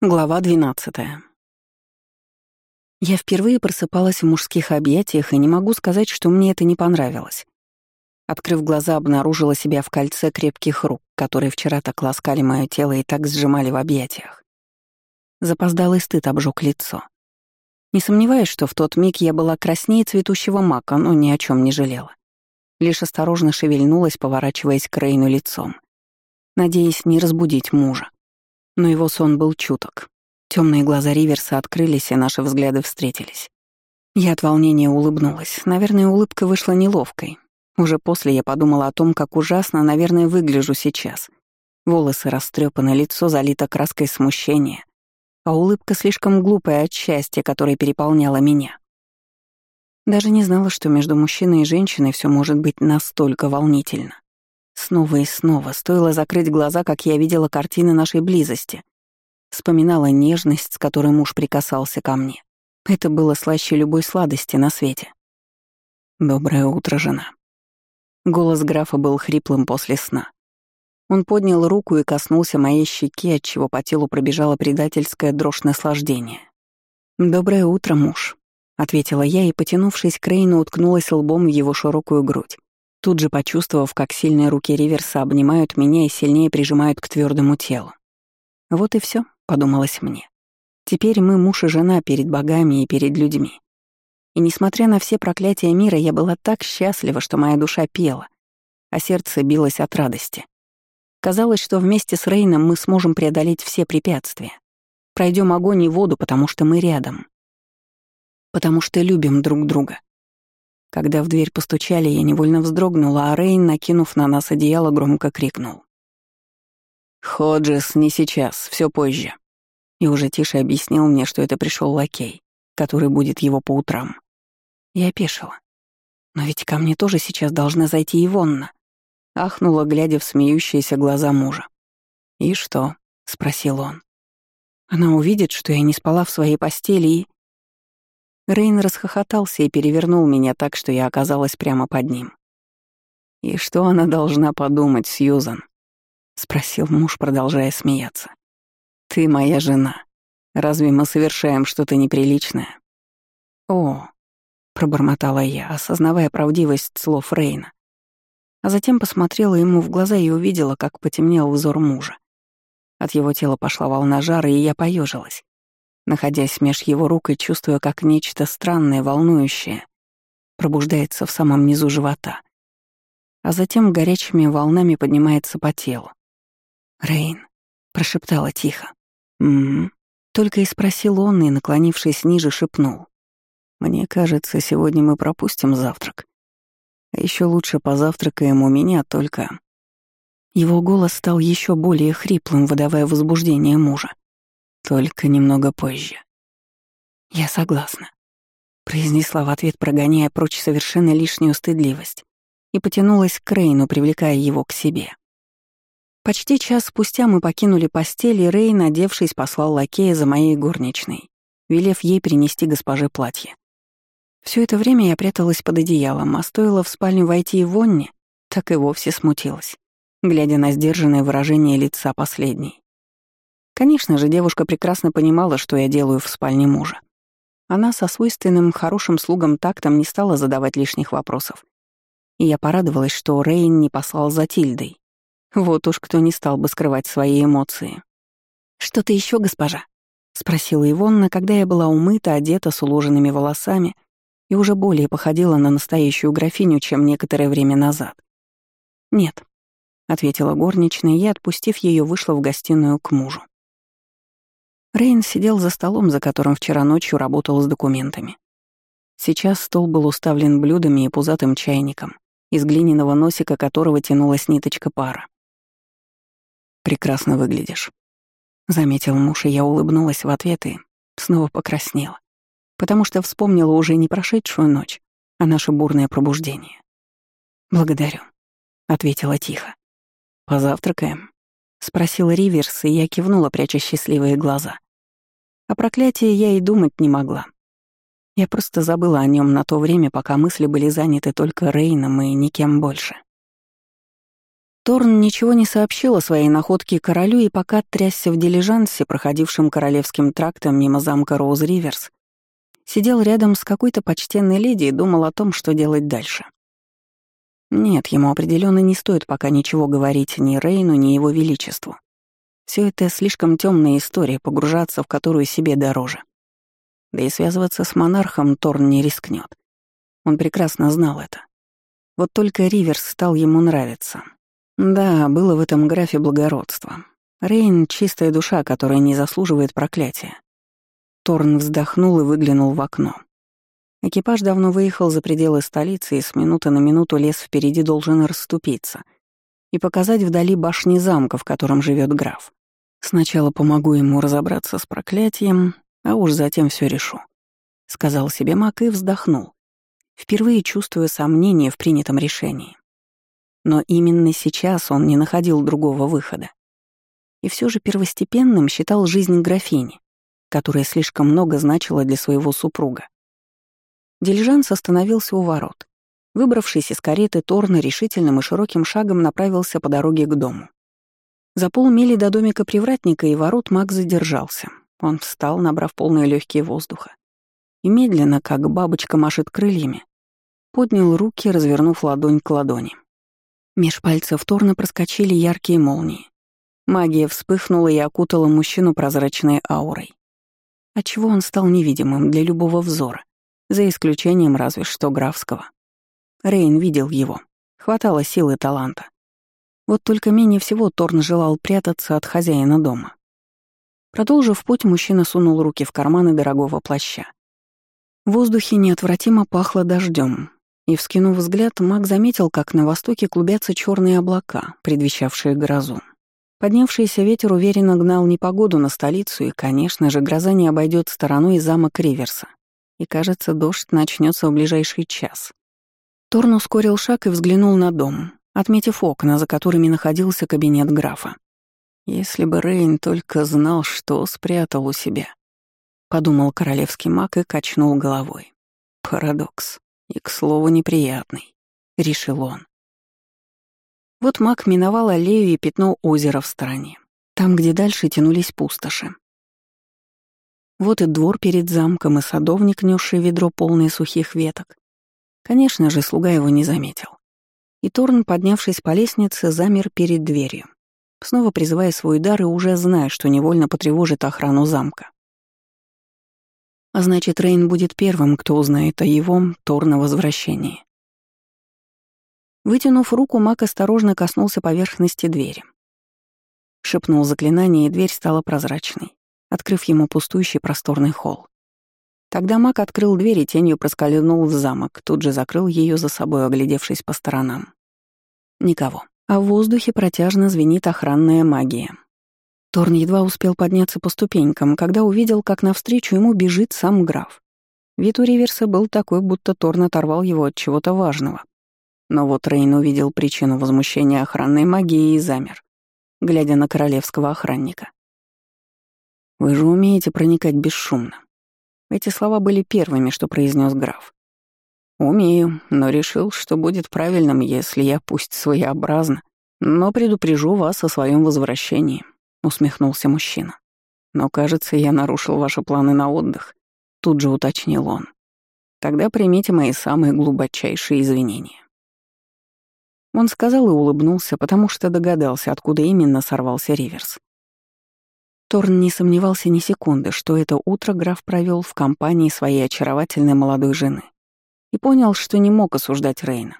Глава 12. Я впервые просыпалась в мужских объятиях и не могу сказать, что мне это не понравилось. Открыв глаза, обнаружила себя в кольце крепких рук, которые вчера так ласкали мое тело и так сжимали в объятиях. Запоздалый стыд обжег лицо. Не сомневаюсь, что в тот миг я была краснее цветущего мака, но ни о чем не жалела. Лишь осторожно шевельнулась, поворачиваясь к Рейну лицом, надеясь не разбудить мужа но его сон был чуток. Темные глаза Риверса открылись, и наши взгляды встретились. Я от волнения улыбнулась. Наверное, улыбка вышла неловкой. Уже после я подумала о том, как ужасно, наверное, выгляжу сейчас. Волосы растрепаны, лицо залито краской смущения, а улыбка слишком глупая от счастья, которое переполняло меня. Даже не знала, что между мужчиной и женщиной все может быть настолько волнительно. Снова и снова стоило закрыть глаза, как я видела картины нашей близости. Вспоминала нежность, с которой муж прикасался ко мне. Это было слаще любой сладости на свете. «Доброе утро, жена». Голос графа был хриплым после сна. Он поднял руку и коснулся моей щеки, отчего по телу пробежала предательская дрожь наслаждения. «Доброе утро, муж», — ответила я и, потянувшись к Рейну, уткнулась лбом в его широкую грудь тут же почувствовав, как сильные руки Риверса обнимают меня и сильнее прижимают к твердому телу. Вот и все, подумалось мне. Теперь мы муж и жена перед богами и перед людьми. И несмотря на все проклятия мира, я была так счастлива, что моя душа пела, а сердце билось от радости. Казалось, что вместе с Рейном мы сможем преодолеть все препятствия. Пройдем огонь и воду, потому что мы рядом. Потому что любим друг друга. Когда в дверь постучали, я невольно вздрогнула, а Рейн, накинув на нас одеяло, громко крикнул. «Ходжес, не сейчас, все позже». И уже тише объяснил мне, что это пришел лакей, который будет его по утрам. Я опешила. Но ведь ко мне тоже сейчас должна зайти Ивонна. Ахнула, глядя в смеющиеся глаза мужа. «И что?» — спросил он. «Она увидит, что я не спала в своей постели и...» Рейн расхохотался и перевернул меня так, что я оказалась прямо под ним. «И что она должна подумать, Сьюзан?» — спросил муж, продолжая смеяться. «Ты моя жена. Разве мы совершаем что-то неприличное?» «О», — пробормотала я, осознавая правдивость слов Рейна. А затем посмотрела ему в глаза и увидела, как потемнел взор мужа. От его тела пошла волна жара, и я поежилась находясь меж его рук и чувствуя, как нечто странное, волнующее, пробуждается в самом низу живота, а затем горячими волнами поднимается по телу. «Рейн», — прошептала тихо. «М-м-м», только и спросил он, и, наклонившись ниже, шепнул. «Мне кажется, сегодня мы пропустим завтрак. А еще лучше позавтракаем у меня, только...» Его голос стал еще более хриплым, выдавая возбуждение мужа. Только немного позже. Я согласна, произнесла в ответ, прогоняя прочь совершенно лишнюю стыдливость, и потянулась к Рейну, привлекая его к себе. Почти час спустя мы покинули постель, и Рейн, одевшись, послал лакея за моей горничной, велев ей принести госпоже платье. Все это время я пряталась под одеялом, а стоило в спальню войти и Вонне, так и вовсе смутилась, глядя на сдержанное выражение лица последней. Конечно же, девушка прекрасно понимала, что я делаю в спальне мужа. Она со свойственным хорошим слугам тактом не стала задавать лишних вопросов. И я порадовалась, что Рейн не послал за Тильдой. Вот уж кто не стал бы скрывать свои эмоции. «Что-то еще, госпожа?» — спросила Ивонна, когда я была умыта, одета с уложенными волосами и уже более походила на настоящую графиню, чем некоторое время назад. «Нет», — ответила горничная и, отпустив ее, вышла в гостиную к мужу. Рейн сидел за столом, за которым вчера ночью работал с документами. Сейчас стол был уставлен блюдами и пузатым чайником, из глиняного носика которого тянулась ниточка пара. «Прекрасно выглядишь», — заметил муж, и я улыбнулась в ответ и снова покраснела, потому что вспомнила уже не прошедшую ночь, а наше бурное пробуждение. «Благодарю», — ответила тихо. «Позавтракаем?» — спросил Риверс, и я кивнула, пряча счастливые глаза. О проклятии я и думать не могла. Я просто забыла о нем на то время, пока мысли были заняты только Рейном и никем больше. Торн ничего не сообщил о своей находке королю и пока трясся в дилижансе, проходившем королевским трактом мимо замка Роуз-Риверс, сидел рядом с какой-то почтенной леди и думал о том, что делать дальше. Нет, ему определенно не стоит пока ничего говорить ни Рейну, ни его величеству. Все это слишком темная история, погружаться в которую себе дороже. Да и связываться с монархом Торн не рискнет. Он прекрасно знал это. Вот только Риверс стал ему нравиться. Да, было в этом графе благородство. Рейн — чистая душа, которая не заслуживает проклятия. Торн вздохнул и выглянул в окно. Экипаж давно выехал за пределы столицы и с минуты на минуту лес впереди должен расступиться и показать вдали башни замка, в котором живет граф. Сначала помогу ему разобраться с проклятием, а уж затем все решу. Сказал себе Мак и вздохнул, впервые чувствуя сомнение в принятом решении. Но именно сейчас он не находил другого выхода. И все же первостепенным считал жизнь графини, которая слишком много значила для своего супруга. Дильжанс остановился у ворот. Выбравшись из кареты, Торна решительным и широким шагом направился по дороге к дому. За полмили до домика привратника и ворот маг задержался. Он встал, набрав полные легкие воздуха. И медленно, как бабочка машет крыльями, поднял руки, развернув ладонь к ладони. Меж пальцев Торна проскочили яркие молнии. Магия вспыхнула и окутала мужчину прозрачной аурой. Отчего он стал невидимым для любого взора за исключением разве что графского. Рейн видел его. Хватало силы и таланта. Вот только менее всего Торн желал прятаться от хозяина дома. Продолжив путь, мужчина сунул руки в карманы дорогого плаща. В воздухе неотвратимо пахло дождем, и, вскинув взгляд, маг заметил, как на востоке клубятся черные облака, предвещавшие грозу. Поднявшийся ветер уверенно гнал непогоду на столицу, и, конечно же, гроза не обойдет стороной замок Риверса и, кажется, дождь начнется в ближайший час. Торн ускорил шаг и взглянул на дом, отметив окна, за которыми находился кабинет графа. Если бы Рейн только знал, что спрятал у себя, подумал королевский маг и качнул головой. Парадокс. И, к слову, неприятный, решил он. Вот маг миновал аллею и пятно озера в стороне, там, где дальше тянулись пустоши. Вот и двор перед замком, и садовник, несший ведро, полное сухих веток. Конечно же, слуга его не заметил. И Торн, поднявшись по лестнице, замер перед дверью, снова призывая свой дар и уже зная, что невольно потревожит охрану замка. А значит, Рейн будет первым, кто узнает о его, Торна, возвращении. Вытянув руку, маг осторожно коснулся поверхности двери. Шепнул заклинание, и дверь стала прозрачной открыв ему пустующий просторный холл. Тогда маг открыл дверь и тенью проскользнул в замок, тут же закрыл ее за собой, оглядевшись по сторонам. Никого. А в воздухе протяжно звенит охранная магия. Торн едва успел подняться по ступенькам, когда увидел, как навстречу ему бежит сам граф. Вид у Риверса был такой, будто Торн оторвал его от чего-то важного. Но вот Рейн увидел причину возмущения охранной магии и замер, глядя на королевского охранника. Вы же умеете проникать бесшумно. Эти слова были первыми, что произнес граф. Умею, но решил, что будет правильным, если я пусть своеобразно, но предупрежу вас о своем возвращении, усмехнулся мужчина. Но, кажется, я нарушил ваши планы на отдых, тут же уточнил он. Тогда примите мои самые глубочайшие извинения. Он сказал и улыбнулся, потому что догадался, откуда именно сорвался Риверс. Торн не сомневался ни секунды, что это утро граф провел в компании своей очаровательной молодой жены. И понял, что не мог осуждать Рейна.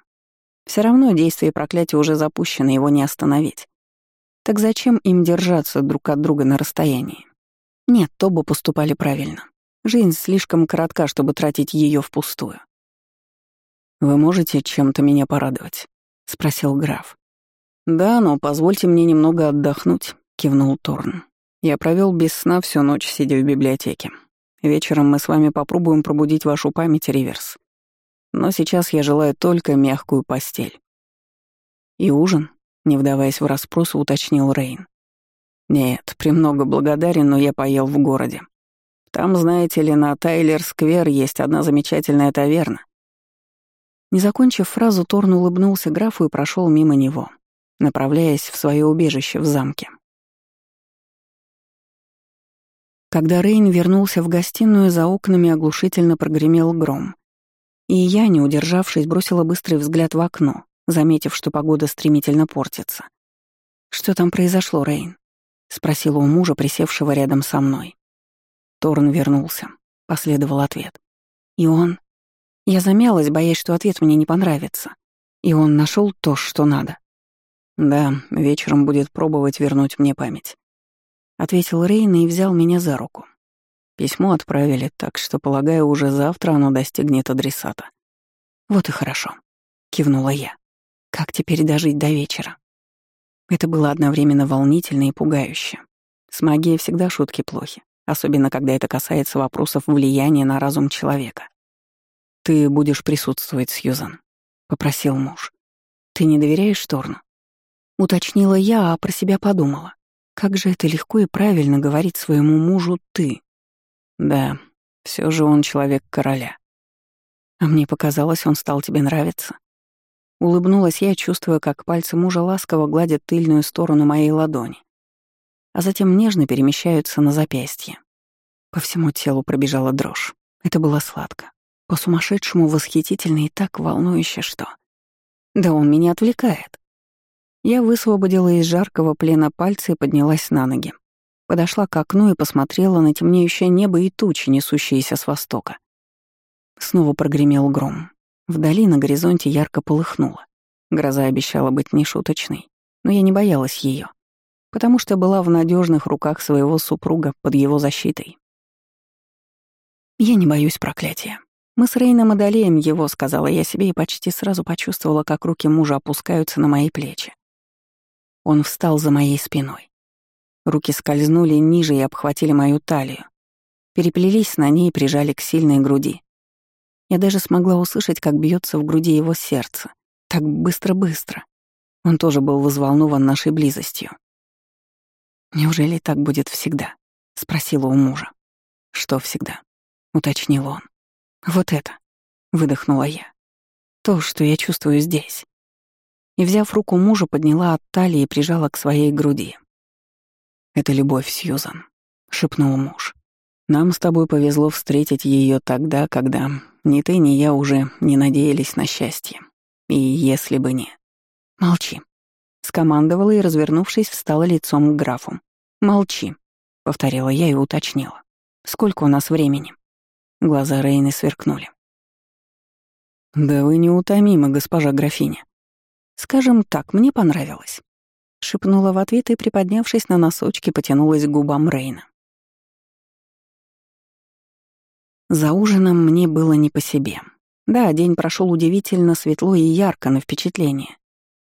Все равно действие проклятия уже запущено, его не остановить. Так зачем им держаться друг от друга на расстоянии? Нет, оба поступали правильно. Жизнь слишком коротка, чтобы тратить ее впустую. «Вы можете чем-то меня порадовать?» — спросил граф. «Да, но позвольте мне немного отдохнуть», — кивнул Торн. Я провел без сна всю ночь, сидя в библиотеке. Вечером мы с вами попробуем пробудить вашу память, Риверс. Но сейчас я желаю только мягкую постель. И ужин, не вдаваясь в расспросы, уточнил Рейн. Нет, премного благодарен, но я поел в городе. Там, знаете ли, на Тайлер-сквер есть одна замечательная таверна. Не закончив фразу, Торн улыбнулся графу и прошел мимо него. направляясь в свое убежище в замке. Когда Рейн вернулся в гостиную, за окнами оглушительно прогремел гром. И я, не удержавшись, бросила быстрый взгляд в окно, заметив, что погода стремительно портится. «Что там произошло, Рейн?» — спросила у мужа, присевшего рядом со мной. Торн вернулся. Последовал ответ. И он... Я замялась, боясь, что ответ мне не понравится. И он нашел то, что надо. «Да, вечером будет пробовать вернуть мне память», — ответил Рейн и взял меня за руку. Письмо отправили, так что, полагаю, уже завтра оно достигнет адресата. «Вот и хорошо», — кивнула я. «Как теперь дожить до вечера?» Это было одновременно волнительно и пугающе. С магией всегда шутки плохи, особенно когда это касается вопросов влияния на разум человека. «Ты будешь присутствовать, Сьюзан», — попросил муж. «Ты не доверяешь Торну?» Уточнила я, а про себя подумала. Как же это легко и правильно говорить своему мужу «ты». Да, все же он человек короля. А мне показалось, он стал тебе нравиться. Улыбнулась я, чувствуя, как пальцы мужа ласково гладят тыльную сторону моей ладони, а затем нежно перемещаются на запястье. По всему телу пробежала дрожь. Это было сладко. По-сумасшедшему восхитительно и так волнующе, что... Да он меня отвлекает. Я высвободила из жаркого плена пальцы и поднялась на ноги. Подошла к окну и посмотрела на темнеющее небо и тучи, несущиеся с востока. Снова прогремел гром. Вдали на горизонте ярко полыхнуло. Гроза обещала быть нешуточной, но я не боялась ее, потому что была в надежных руках своего супруга под его защитой. Я не боюсь проклятия. Мы с Рейном одолеем его, сказала я себе и почти сразу почувствовала, как руки мужа опускаются на мои плечи. Он встал за моей спиной. Руки скользнули ниже и обхватили мою талию. Переплелись на ней и прижали к сильной груди. Я даже смогла услышать, как бьется в груди его сердце. Так быстро-быстро. Он тоже был взволнован нашей близостью. «Неужели так будет всегда?» — спросила у мужа. «Что всегда?» — уточнил он. «Вот это», — выдохнула я. «То, что я чувствую здесь». И, взяв руку мужа, подняла от талии и прижала к своей груди. «Это любовь, Сьюзан», — шепнул муж. «Нам с тобой повезло встретить ее тогда, когда ни ты, ни я уже не надеялись на счастье. И если бы не...» «Молчи», — скомандовала и, развернувшись, встала лицом к графу. «Молчи», — повторила я и уточнила. «Сколько у нас времени?» Глаза Рейны сверкнули. «Да вы неутомимы, госпожа графиня. Скажем так, мне понравилось». Шепнула в ответ и, приподнявшись на носочки, потянулась к губам Рейна. За ужином мне было не по себе. Да, день прошел удивительно светло и ярко на впечатление.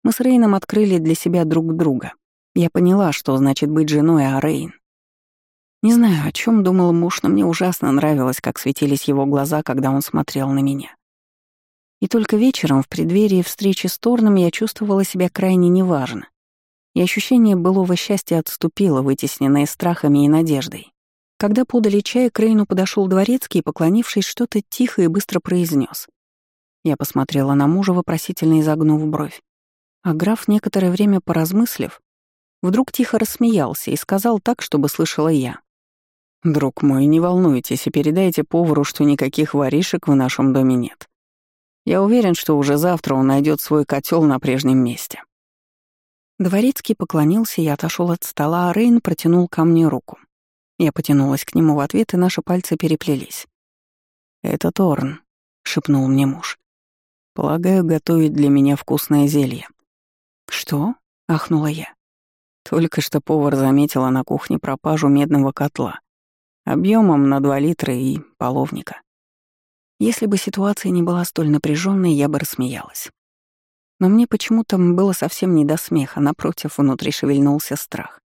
Мы с Рейном открыли для себя друг друга. Я поняла, что значит быть женой, а Рейн не знаю, о чем думал муж, но мне ужасно нравилось, как светились его глаза, когда он смотрел на меня. И только вечером, в преддверии встречи с Торном, я чувствовала себя крайне неважно. И ощущение былого счастья отступило, вытесненное страхами и надеждой. Когда подали чай, к Рейну подошел дворецкий и, поклонившись, что-то тихо и быстро произнес. Я посмотрела на мужа, вопросительно изогнув бровь. А граф, некоторое время поразмыслив, вдруг тихо рассмеялся и сказал так, чтобы слышала я. «Друг мой, не волнуйтесь и передайте повару, что никаких воришек в нашем доме нет. Я уверен, что уже завтра он найдет свой котел на прежнем месте». Дворецкий поклонился и отошел от стола, а Рейн протянул ко мне руку. Я потянулась к нему в ответ, и наши пальцы переплелись. «Это Торн», — шепнул мне муж. «Полагаю, готовить для меня вкусное зелье». «Что?» — ахнула я. Только что повар заметила на кухне пропажу медного котла объемом на 2 литра и половника. Если бы ситуация не была столь напряженной, я бы рассмеялась. Но мне почему-то было совсем не до смеха, напротив, внутри шевельнулся страх.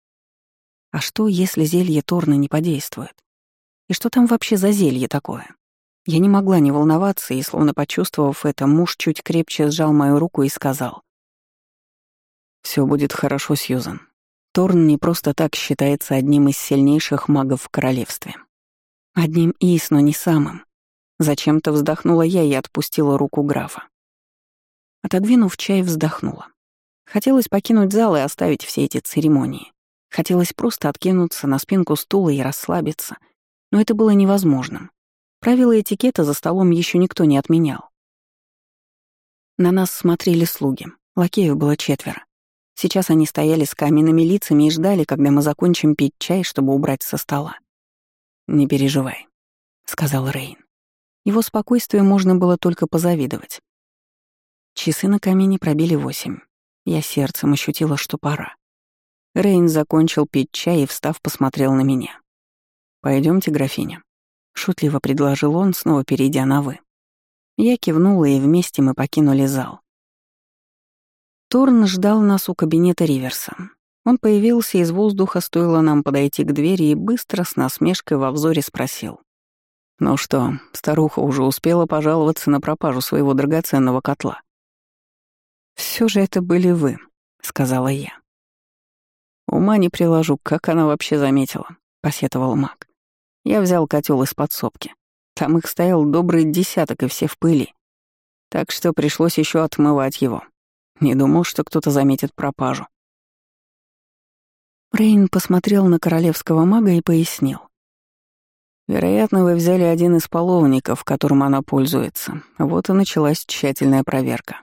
А что, если зелье Торна не подействует? И что там вообще за зелье такое? Я не могла не волноваться, и, словно почувствовав это, муж чуть крепче сжал мою руку и сказал. «Все будет хорошо, Сьюзан. Торн не просто так считается одним из сильнейших магов в королевстве. Одним из, но не самым. Зачем-то вздохнула я и отпустила руку графа. Отодвинув чай, вздохнула. Хотелось покинуть зал и оставить все эти церемонии. Хотелось просто откинуться на спинку стула и расслабиться. Но это было невозможным. Правила этикета за столом еще никто не отменял. На нас смотрели слуги. Лакеев было четверо. Сейчас они стояли с каменными лицами и ждали, когда мы закончим пить чай, чтобы убрать со стола. «Не переживай», — сказал Рейн. Его спокойствию можно было только позавидовать. Часы на камине пробили восемь. Я сердцем ощутила, что пора. Рейн закончил пить чай и, встав, посмотрел на меня. Пойдемте, графиня», — шутливо предложил он, снова перейдя на «вы». Я кивнула, и вместе мы покинули зал. Торн ждал нас у кабинета Риверса. Он появился из воздуха, стоило нам подойти к двери, и быстро с насмешкой во взоре спросил. «Ну что, старуха уже успела пожаловаться на пропажу своего драгоценного котла?» Все же это были вы», — сказала я. «Ума не приложу, как она вообще заметила», — посетовал маг. «Я взял котел из подсобки. Там их стоял добрый десяток, и все в пыли. Так что пришлось еще отмывать его. Не думал, что кто-то заметит пропажу». Рейн посмотрел на королевского мага и пояснил. «Вероятно, вы взяли один из половников, которым она пользуется. Вот и началась тщательная проверка».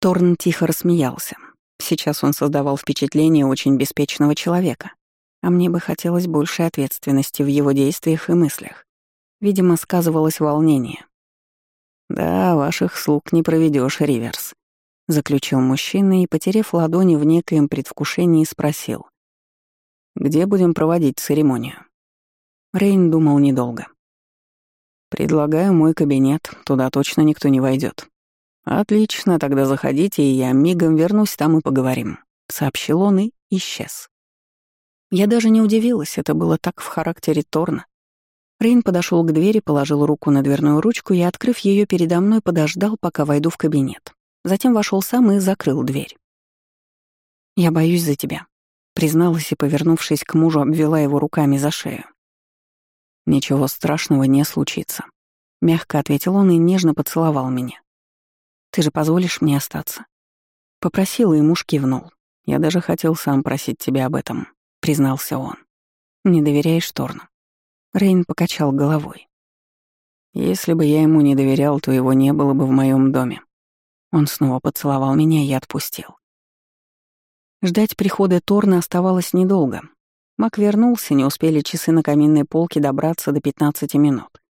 Торн тихо рассмеялся. Сейчас он создавал впечатление очень беспечного человека, а мне бы хотелось большей ответственности в его действиях и мыслях. Видимо, сказывалось волнение. «Да, ваших слуг не проведешь, Риверс», — заключил мужчина и, потеряв ладони в некоем предвкушении, спросил. «Где будем проводить церемонию?» Рейн думал недолго. «Предлагаю мой кабинет, туда точно никто не войдет. «Отлично, тогда заходите, и я мигом вернусь, там и поговорим», — сообщил он и исчез. Я даже не удивилась, это было так в характере Торна. Рейн подошел к двери, положил руку на дверную ручку и, открыв ее передо мной, подождал, пока войду в кабинет. Затем вошел сам и закрыл дверь. «Я боюсь за тебя», — призналась и, повернувшись к мужу, обвела его руками за шею. «Ничего страшного не случится», — мягко ответил он и нежно поцеловал меня. Ты же позволишь мне остаться?» Попросила, и муж кивнул. «Я даже хотел сам просить тебя об этом», — признался он. «Не доверяешь Торну?» Рейн покачал головой. «Если бы я ему не доверял, то его не было бы в моем доме». Он снова поцеловал меня и отпустил. Ждать прихода Торна оставалось недолго. Мак вернулся, не успели часы на каминной полке добраться до 15 минут.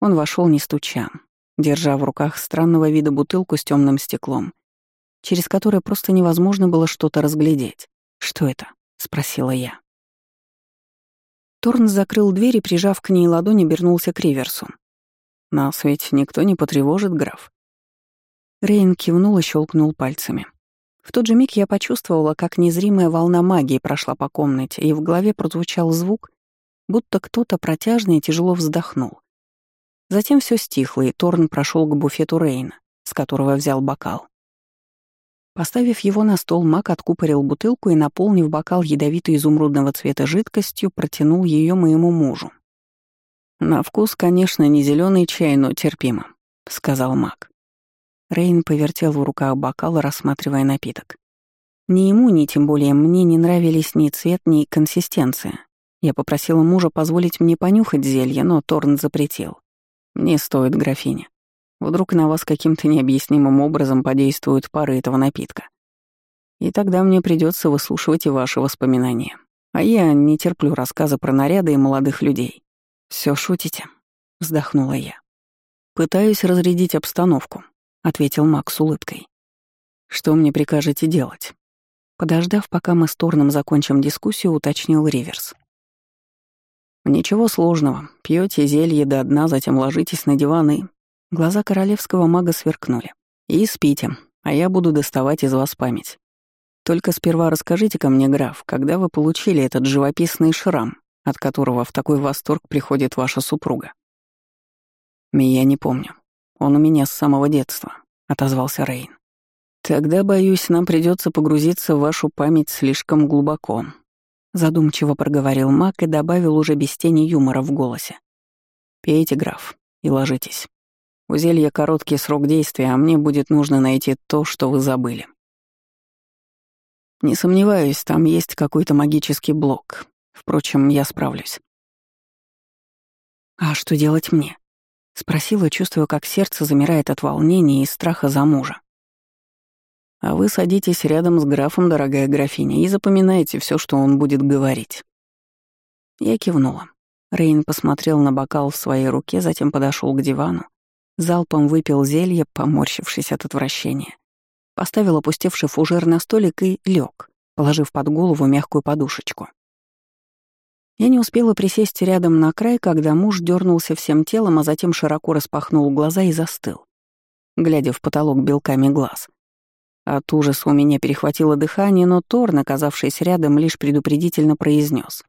Он вошел не стуча, держа в руках странного вида бутылку с темным стеклом, через которое просто невозможно было что-то разглядеть. «Что это?» — спросила я. Торн закрыл дверь и, прижав к ней ладони, обернулся к Риверсу. «Нас ведь никто не потревожит, граф». Рейн кивнул и щелкнул пальцами. В тот же миг я почувствовала, как незримая волна магии прошла по комнате, и в голове прозвучал звук, будто кто-то протяжно и тяжело вздохнул. Затем все стихло, и Торн прошел к буфету Рейна, с которого взял бокал. Поставив его на стол, Мак откупорил бутылку и, наполнив бокал ядовитой изумрудного цвета жидкостью, протянул ее моему мужу. «На вкус, конечно, не зеленый чай, но терпимо», — сказал Мак. Рейн повертел в руках бокал, рассматривая напиток. Ни ему, ни тем более мне не нравились ни цвет, ни консистенция. Я попросила мужа позволить мне понюхать зелье, но Торн запретил. «Не стоит, графиня. Вдруг на вас каким-то необъяснимым образом подействуют пары этого напитка. И тогда мне придется выслушивать и ваши воспоминания. А я не терплю рассказы про наряды и молодых людей. Все шутите?» — вздохнула я. «Пытаюсь разрядить обстановку», — ответил Макс с улыбкой. «Что мне прикажете делать?» Подождав, пока мы с Торном закончим дискуссию, уточнил Риверс. «Ничего сложного. Пьете зелье до дна, затем ложитесь на диван и...» Глаза королевского мага сверкнули. «И спите, а я буду доставать из вас память. Только сперва расскажите-ка мне, граф, когда вы получили этот живописный шрам, от которого в такой восторг приходит ваша супруга?» «Я не помню. Он у меня с самого детства», — отозвался Рейн. «Тогда, боюсь, нам придется погрузиться в вашу память слишком глубоко», Задумчиво проговорил маг и добавил уже без тени юмора в голосе. «Пейте, граф, и ложитесь. У зелья короткий срок действия, а мне будет нужно найти то, что вы забыли». Не сомневаюсь, там есть какой-то магический блок. Впрочем, я справлюсь. А что делать мне? Спросила, чувствуя, как сердце замирает от волнения и страха за мужа. А вы садитесь рядом с графом, дорогая графиня, и запоминайте все, что он будет говорить. Я кивнула. Рейн посмотрел на бокал в своей руке, затем подошел к дивану, залпом выпил зелье, поморщившись от отвращения, поставил опустевший фужер на столик и лег, положив под голову мягкую подушечку. Я не успела присесть рядом на край, когда муж дернулся всем телом, а затем широко распахнул глаза и застыл, глядя в потолок белками глаз. От ужаса у меня перехватило дыхание, но Тор, оказавшись рядом, лишь предупредительно произнес: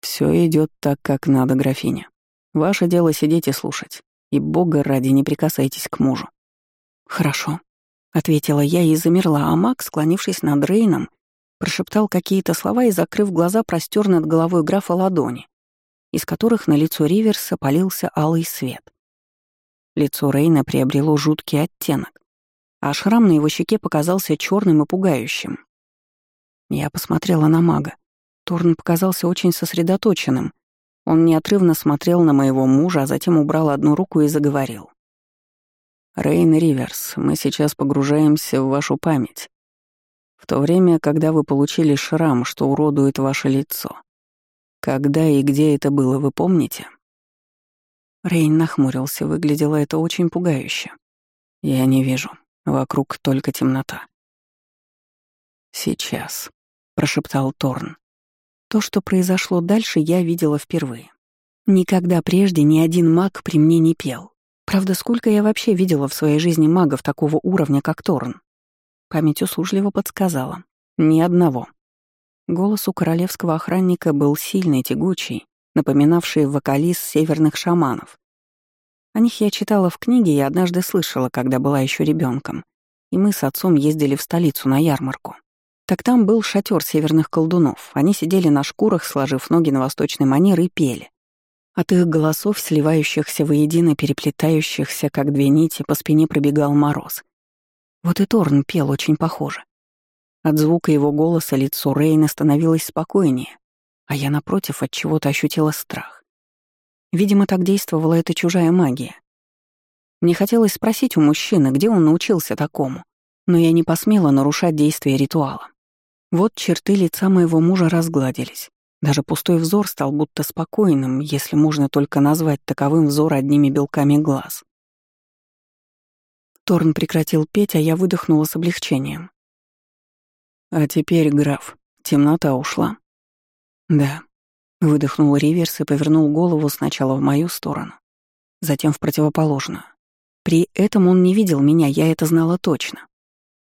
«Все идет так, как надо, графиня. Ваше дело сидеть и слушать, и бога ради не прикасайтесь к мужу». «Хорошо», — ответила я и замерла, а Макс, склонившись над Рейном, прошептал какие-то слова и, закрыв глаза, простер над головой графа ладони, из которых на лицо Риверса полился алый свет. Лицо Рейна приобрело жуткий оттенок, а шрам на его щеке показался черным и пугающим. Я посмотрела на мага. Торн показался очень сосредоточенным. Он неотрывно смотрел на моего мужа, а затем убрал одну руку и заговорил. «Рейн Риверс, мы сейчас погружаемся в вашу память. То время, когда вы получили шрам, что уродует ваше лицо. Когда и где это было, вы помните?» Рейн нахмурился, выглядело это очень пугающе. «Я не вижу. Вокруг только темнота». «Сейчас», — прошептал Торн. То, что произошло дальше, я видела впервые. Никогда прежде ни один маг при мне не пел. Правда, сколько я вообще видела в своей жизни магов такого уровня, как Торн? Память услужливо подсказала. Ни одного. Голос у королевского охранника был сильный, тягучий, напоминавший вокалист северных шаманов. О них я читала в книге и однажды слышала, когда была еще ребенком, и мы с отцом ездили в столицу на ярмарку. Так там был шатер северных колдунов. Они сидели на шкурах, сложив ноги на восточный манер, и пели. От их голосов, сливающихся воедино, переплетающихся, как две нити, по спине пробегал мороз. Вот и Торн пел очень похоже. От звука его голоса лицо Рейна становилось спокойнее, а я, напротив, от чего-то ощутила страх. Видимо, так действовала эта чужая магия. Мне хотелось спросить у мужчины, где он научился такому, но я не посмела нарушать действие ритуала. Вот черты лица моего мужа разгладились. Даже пустой взор стал будто спокойным, если можно только назвать таковым взор одними белками глаз. Торн прекратил петь, а я выдохнула с облегчением. «А теперь, граф, темнота ушла?» «Да», — выдохнул Риверс и повернул голову сначала в мою сторону, затем в противоположную. При этом он не видел меня, я это знала точно.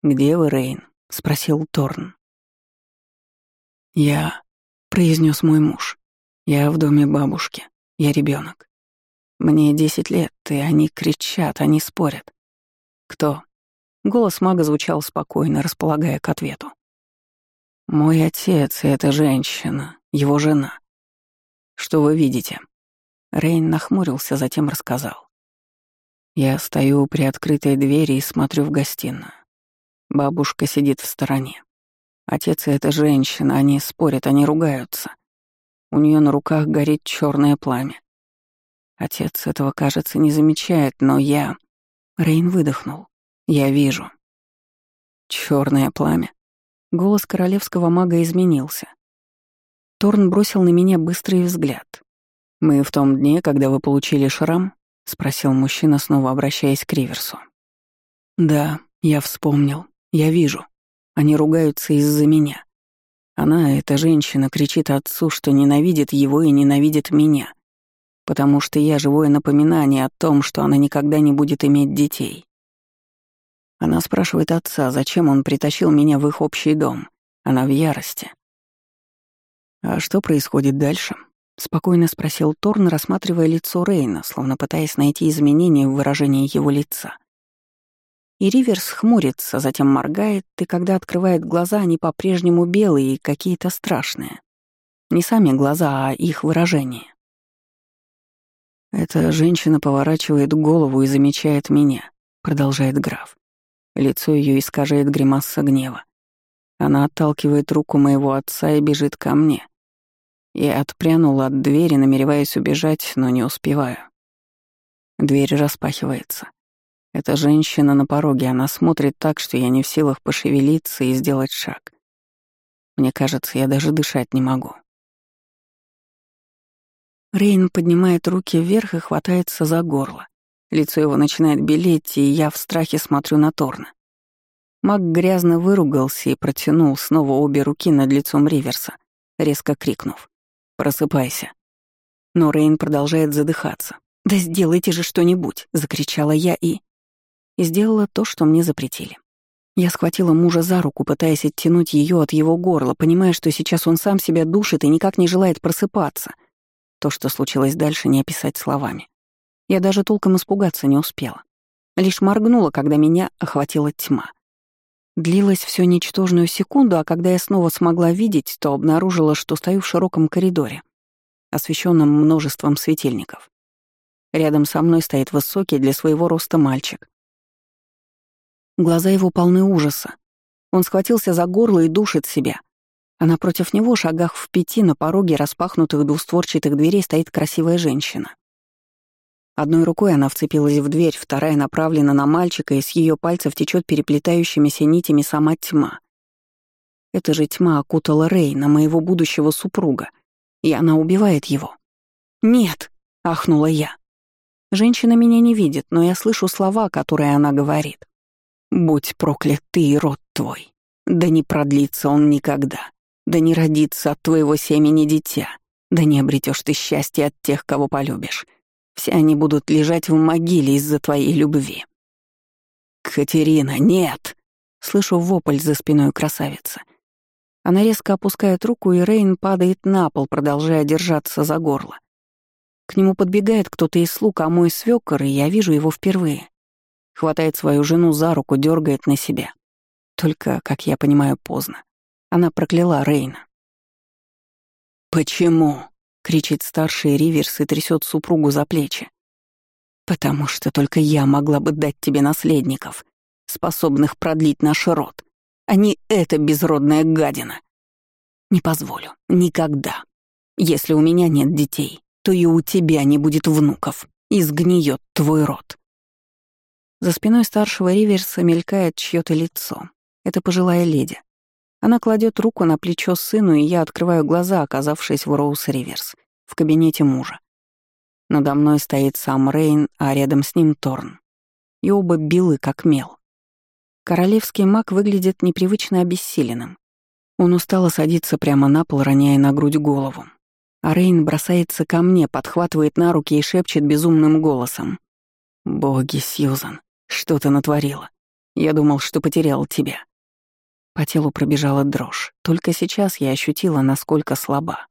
«Где вы, Рейн?» — спросил Торн. «Я...» — произнес мой муж. «Я в доме бабушки. Я ребенок. Мне десять лет, и они кричат, они спорят. Кто?» Голос мага звучал спокойно, располагая к ответу. «Мой отец и эта женщина, его жена. Что вы видите?» Рейн нахмурился, затем рассказал. Я стою при открытой двери и смотрю в гостиную. Бабушка сидит в стороне. Отец и эта женщина, они спорят, они ругаются. У нее на руках горит черное пламя. Отец этого, кажется, не замечает, но я... Рейн выдохнул. Я вижу. Черное пламя. Голос королевского мага изменился. Торн бросил на меня быстрый взгляд. «Мы в том дне, когда вы получили шрам?» — спросил мужчина, снова обращаясь к Риверсу. «Да, я вспомнил. Я вижу. Они ругаются из-за меня. Она, эта женщина, кричит отцу, что ненавидит его и ненавидит меня, потому что я живое напоминание о том, что она никогда не будет иметь детей. Она спрашивает отца, зачем он притащил меня в их общий дом. Она в ярости. «А что происходит дальше?» — спокойно спросил Торн, рассматривая лицо Рейна, словно пытаясь найти изменения в выражении его лица. И Риверс хмурится, затем моргает, и когда открывает глаза, они по-прежнему белые и какие-то страшные. Не сами глаза, а их выражение. «Эта женщина поворачивает голову и замечает меня», — продолжает граф. Лицо ее искажает гримаса гнева. Она отталкивает руку моего отца и бежит ко мне. Я отпрянула от двери, намереваясь убежать, но не успеваю. Дверь распахивается. Эта женщина на пороге, она смотрит так, что я не в силах пошевелиться и сделать шаг. Мне кажется, я даже дышать не могу. Рейн поднимает руки вверх и хватается за горло. Лицо его начинает белеть, и я в страхе смотрю на Торна. Маг грязно выругался и протянул снова обе руки над лицом Риверса, резко крикнув. «Просыпайся». Но Рейн продолжает задыхаться. «Да сделайте же что-нибудь!» — закричала я и... И сделала то, что мне запретили. Я схватила мужа за руку, пытаясь оттянуть ее от его горла, понимая, что сейчас он сам себя душит и никак не желает просыпаться. То, что случилось дальше, не описать словами. Я даже толком испугаться не успела. Лишь моргнула, когда меня охватила тьма. Длилась всё ничтожную секунду, а когда я снова смогла видеть, то обнаружила, что стою в широком коридоре, освещенном множеством светильников. Рядом со мной стоит высокий для своего роста мальчик. Глаза его полны ужаса. Он схватился за горло и душит себя. А напротив него, шагах в пяти, на пороге распахнутых двустворчатых дверей стоит красивая женщина. Одной рукой она вцепилась в дверь, вторая направлена на мальчика, и с ее пальцев течет переплетающимися нитями сама тьма. Эта же тьма окутала Рейна, моего будущего супруга, и она убивает его. «Нет!» — ахнула я. Женщина меня не видит, но я слышу слова, которые она говорит. «Будь проклят ты и род твой. Да не продлится он никогда. Да не родится от твоего семени дитя. Да не обретешь ты счастье от тех, кого полюбишь. Все они будут лежать в могиле из-за твоей любви. «Катерина, нет!» — слышу вопль за спиной красавицы. Она резко опускает руку, и Рейн падает на пол, продолжая держаться за горло. К нему подбегает кто-то из слуг, а мой свёкор, и я вижу его впервые. Хватает свою жену за руку, дергает на себя. Только, как я понимаю, поздно. Она прокляла Рейна. «Почему?» кричит старший Риверс и трясет супругу за плечи. «Потому что только я могла бы дать тебе наследников, способных продлить наш род, а не эта безродная гадина. Не позволю. Никогда. Если у меня нет детей, то и у тебя не будет внуков. И сгниет твой род». За спиной старшего Риверса мелькает чьё-то лицо. Это пожилая леди. Она кладет руку на плечо сыну, и я открываю глаза, оказавшись в Роуз-Риверс, в кабинете мужа. Надо мной стоит сам Рейн, а рядом с ним Торн. И оба белы, как мел. Королевский маг выглядит непривычно обессиленным. Он устало садится прямо на пол, роняя на грудь голову. А Рейн бросается ко мне, подхватывает на руки и шепчет безумным голосом. «Боги, Сьюзан, что ты натворила? Я думал, что потерял тебя». По телу пробежала дрожь. Только сейчас я ощутила, насколько слаба.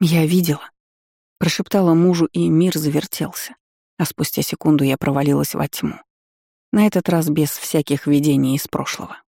«Я видела», — прошептала мужу, и мир завертелся. А спустя секунду я провалилась во тьму. На этот раз без всяких видений из прошлого.